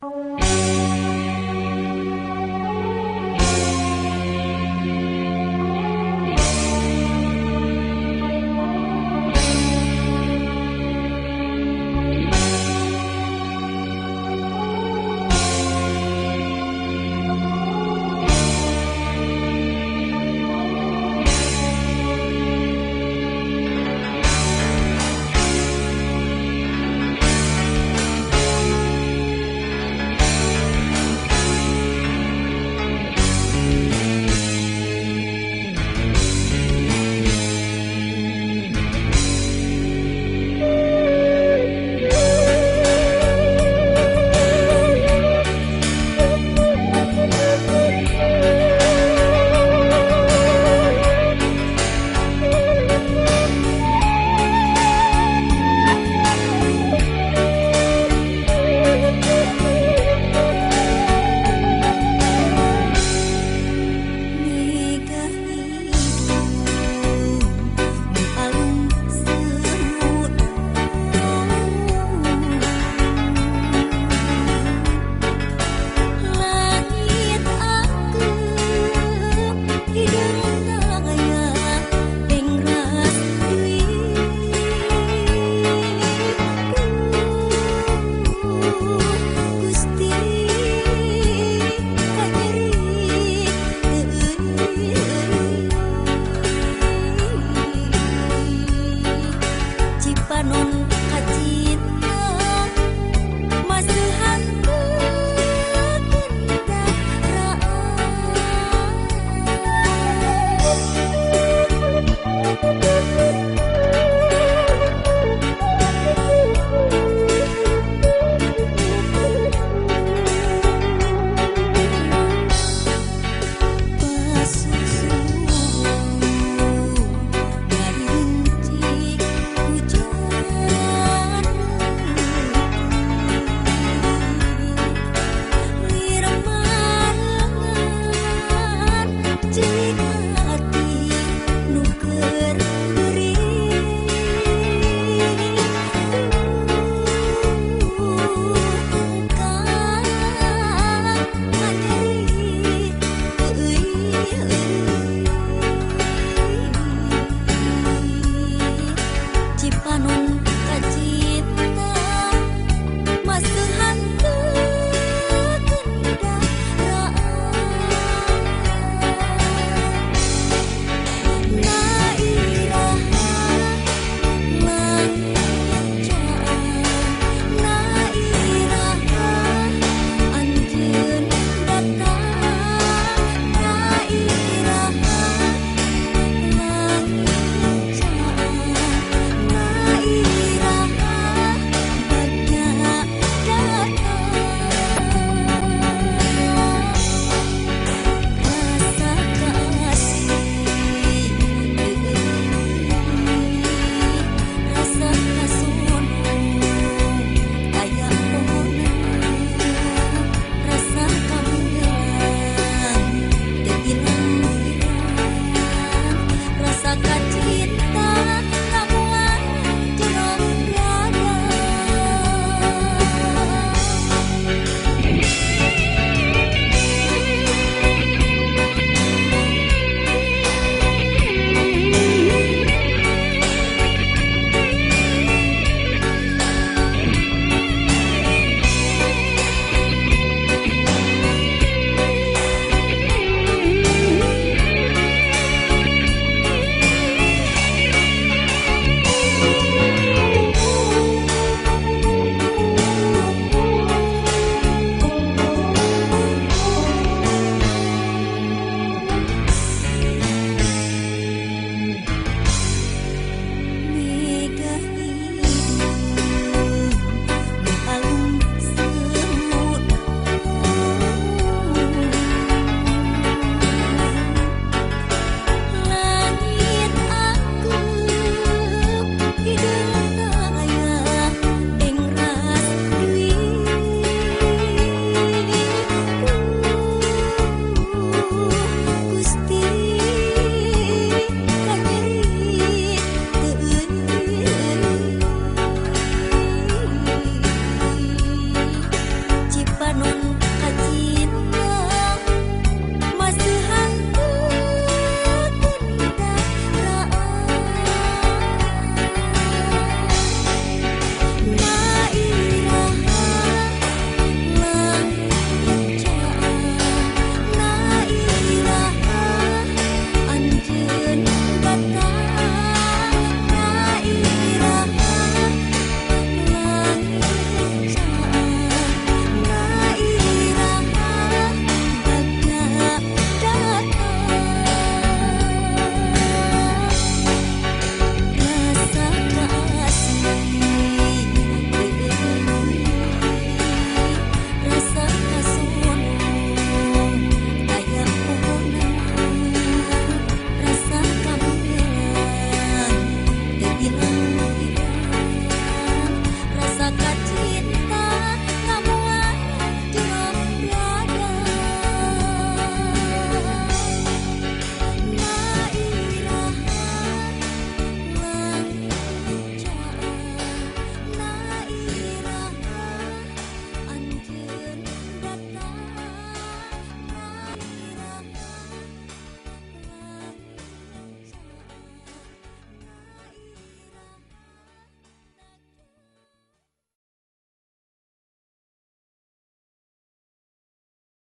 Música